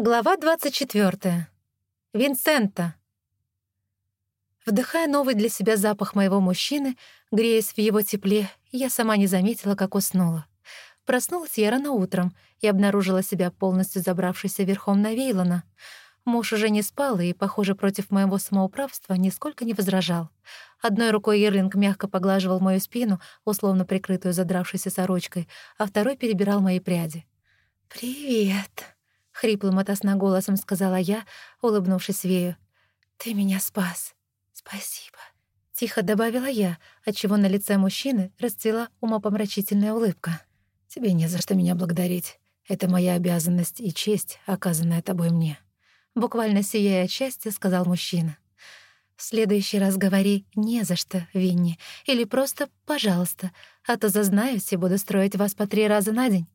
Глава 24. Винсента. Вдыхая новый для себя запах моего мужчины, греясь в его тепле, я сама не заметила, как уснула. Проснулась я рано утром и обнаружила себя полностью забравшейся верхом на Вейлона. Муж уже не спал и, похоже, против моего самоуправства нисколько не возражал. Одной рукой Ирлинг мягко поглаживал мою спину, условно прикрытую задравшейся сорочкой, а второй перебирал мои пряди. «Привет», Хриплым от голосом сказала я, улыбнувшись Вею. «Ты меня спас. Спасибо». Тихо добавила я, отчего на лице мужчины расцвела умопомрачительная улыбка. «Тебе не за что меня благодарить. Это моя обязанность и честь, оказанная тобой мне». Буквально сияя от сказал мужчина. «В следующий раз говори «не за что», Винни, или просто «пожалуйста», а то зазнаюсь и буду строить вас по три раза на день».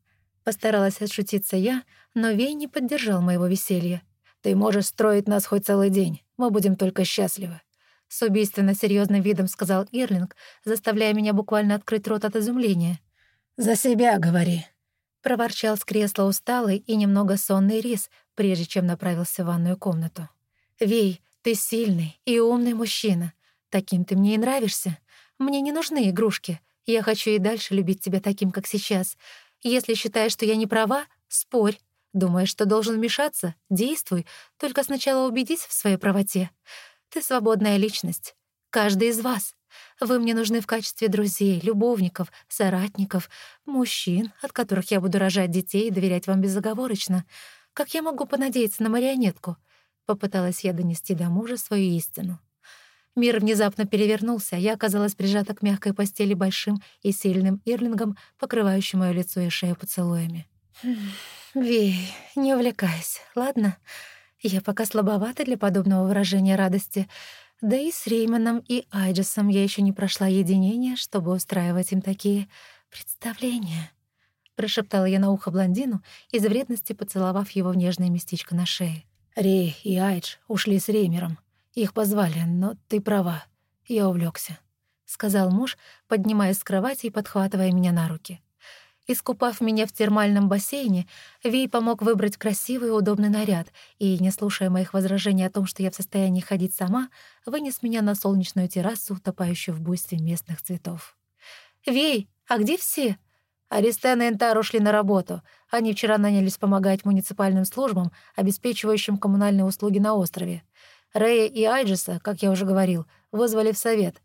Постаралась отшутиться я, но Вей не поддержал моего веселья. «Ты можешь строить нас хоть целый день, мы будем только счастливы». С убийственно серьезным видом сказал Ирлинг, заставляя меня буквально открыть рот от изумления. «За себя говори», — проворчал с кресла усталый и немного сонный рис, прежде чем направился в ванную комнату. «Вей, ты сильный и умный мужчина. Таким ты мне и нравишься. Мне не нужны игрушки. Я хочу и дальше любить тебя таким, как сейчас. Если считаешь, что я не права, спорь. Думаешь, что должен вмешаться? Действуй. Только сначала убедись в своей правоте. Ты свободная личность. Каждый из вас. Вы мне нужны в качестве друзей, любовников, соратников, мужчин, от которых я буду рожать детей и доверять вам безоговорочно. Как я могу понадеяться на марионетку? Попыталась я донести до мужа свою истину. Мир внезапно перевернулся, а я оказалась прижата к мягкой постели большим и сильным ирлингом, покрывающим моё лицо и шею поцелуями. «Вей, не увлекайся, ладно? Я пока слабовата для подобного выражения радости. Да и с Реймоном и Айджесом я еще не прошла единение, чтобы устраивать им такие представления». Прошептала я на ухо блондину, из вредности поцеловав его в нежное местечко на шее. «Рей и Айдж ушли с Реймером. Их позвали, но ты права. Я увлекся, сказал муж, поднимаясь с кровати и подхватывая меня на руки. Искупав меня в термальном бассейне, Вей помог выбрать красивый и удобный наряд и, не слушая моих возражений о том, что я в состоянии ходить сама, вынес меня на солнечную террасу, утопающую в буйстве местных цветов. «Вей, а где все?» Аристен и Энтар ушли на работу. Они вчера нанялись помогать муниципальным службам, обеспечивающим коммунальные услуги на острове. Рэя и Айджиса, как я уже говорил, вызвали в совет,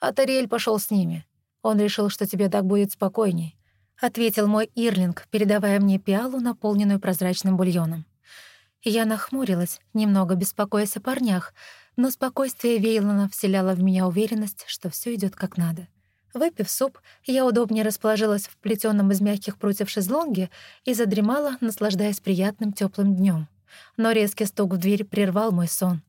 а Тариэль пошел с ними. Он решил, что тебе так будет спокойней», — ответил мой Ирлинг, передавая мне пиалу, наполненную прозрачным бульоном. Я нахмурилась, немного беспокоясь о парнях, но спокойствие Вейлона вселяло в меня уверенность, что все идет как надо. Выпив суп, я удобнее расположилась в плетённом из мягких прутьев шезлонге и задремала, наслаждаясь приятным теплым днем. Но резкий стук в дверь прервал мой сон.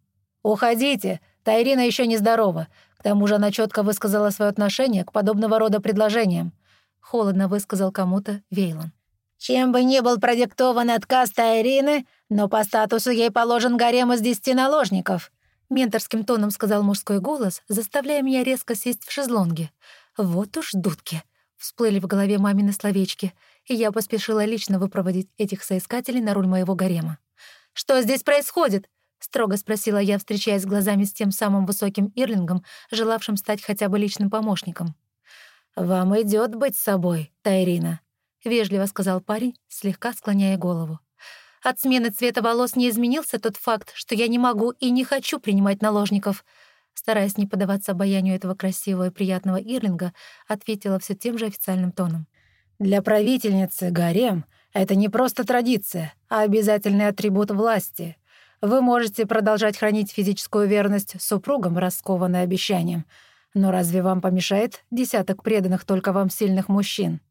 «Уходите! Тайрина еще не здорова. К тому же она четко высказала свое отношение к подобного рода предложениям», — холодно высказал кому-то Вейлон. «Чем бы ни был продиктован отказ Тайрины, но по статусу ей положен гарем из десяти наложников», — менторским тоном сказал мужской голос, заставляя меня резко сесть в шезлонге. «Вот уж дудки!» — всплыли в голове мамины словечки, и я поспешила лично выпроводить этих соискателей на руль моего гарема. «Что здесь происходит?» — строго спросила я, встречаясь глазами с тем самым высоким Ирлингом, желавшим стать хотя бы личным помощником. «Вам идет быть собой, Тайрина», — вежливо сказал парень, слегка склоняя голову. «От смены цвета волос не изменился тот факт, что я не могу и не хочу принимать наложников», стараясь не поддаваться обаянию этого красивого и приятного Ирлинга, ответила все тем же официальным тоном. «Для правительницы гарем — это не просто традиция, а обязательный атрибут власти. Вы можете продолжать хранить физическую верность супругам, раскованной обещанием. Но разве вам помешает десяток преданных только вам сильных мужчин?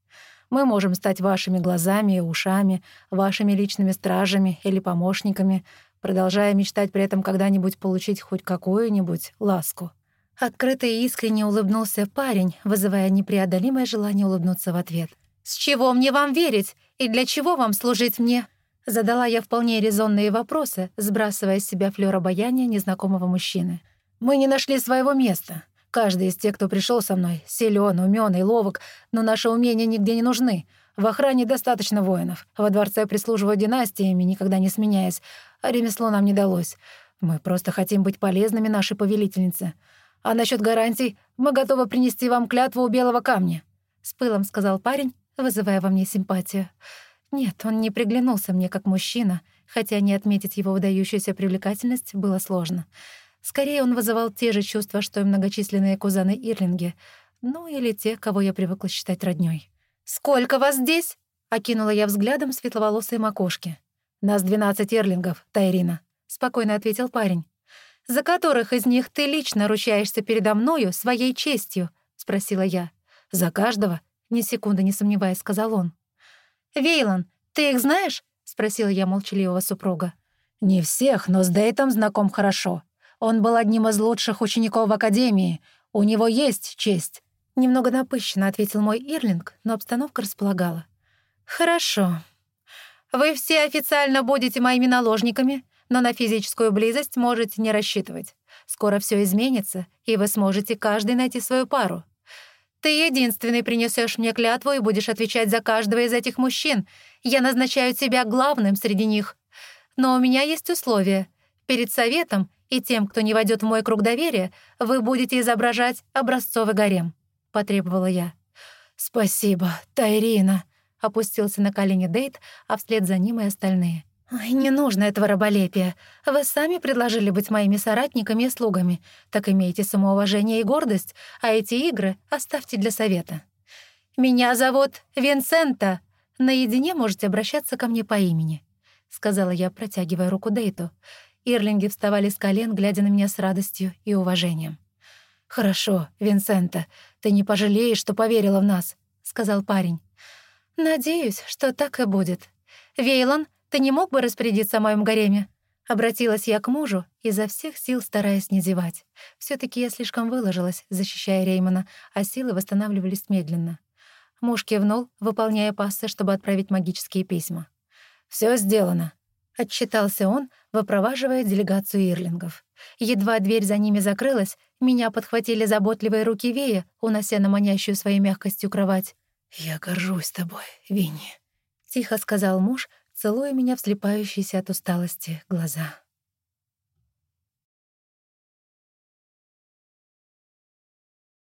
Мы можем стать вашими глазами и ушами, вашими личными стражами или помощниками, продолжая мечтать при этом когда-нибудь получить хоть какую-нибудь ласку». Открыто и искренне улыбнулся парень, вызывая непреодолимое желание улыбнуться в ответ. «С чего мне вам верить? И для чего вам служить мне?» Задала я вполне резонные вопросы, сбрасывая с себя флёр обаяния незнакомого мужчины. «Мы не нашли своего места. Каждый из тех, кто пришел со мной, силен, умён и ловок, но наши умения нигде не нужны. В охране достаточно воинов. Во дворце прислуживают династиями, никогда не сменяясь, а ремесло нам не далось. Мы просто хотим быть полезными нашей повелительнице. А насчет гарантий мы готовы принести вам клятву у белого камня», — с пылом сказал парень, вызывая во мне симпатию. Нет, он не приглянулся мне как мужчина, хотя не отметить его выдающуюся привлекательность было сложно. Скорее, он вызывал те же чувства, что и многочисленные кузаны Ирлинги, ну или те, кого я привыкла считать роднёй. «Сколько вас здесь?» — окинула я взглядом светловолосой макушки. «Нас двенадцать Ирлингов, Тайрина», — спокойно ответил парень. «За которых из них ты лично ручаешься передо мною своей честью?» — спросила я. «За каждого?» — ни секунды не сомневаясь, сказал он. «Вейлон, ты их знаешь?» — спросила я молчаливого супруга. «Не всех, но с Дейтом знаком хорошо. Он был одним из лучших учеников в Академии. У него есть честь». Немного напыщенно ответил мой Ирлинг, но обстановка располагала. «Хорошо. Вы все официально будете моими наложниками, но на физическую близость можете не рассчитывать. Скоро все изменится, и вы сможете каждый найти свою пару. Ты единственный принесешь мне клятву и будешь отвечать за каждого из этих мужчин. Я назначаю тебя главным среди них. Но у меня есть условия. Перед советом и тем, кто не войдет в мой круг доверия, вы будете изображать образцовый гарем», — потребовала я. «Спасибо, Тайрина», — опустился на колени Дейт, а вслед за ним и остальные. «Ой, не нужно этого раболепия. Вы сами предложили быть моими соратниками и слугами. Так имейте самоуважение и гордость, а эти игры оставьте для совета. Меня зовут Винсента. Наедине можете обращаться ко мне по имени», — сказала я, протягивая руку Дейту. Ирлинги вставали с колен, глядя на меня с радостью и уважением. «Хорошо, Винсента, ты не пожалеешь, что поверила в нас», — сказал парень. «Надеюсь, что так и будет. Вейлон, ты не мог бы распорядиться о моем гареме?» Обратилась я к мужу, изо всех сил стараясь не зевать. все таки я слишком выложилась, защищая Реймона, а силы восстанавливались медленно. Муж кивнул, выполняя пассы, чтобы отправить магические письма. Все сделано», — отчитался он, выпроваживая делегацию ирлингов. Едва дверь за ними закрылась, меня подхватили заботливые руки Вея, унося на манящую своей мягкостью кровать. «Я горжусь тобой, Винни», — тихо сказал муж, целуя меня в слепающиеся от усталости глаза.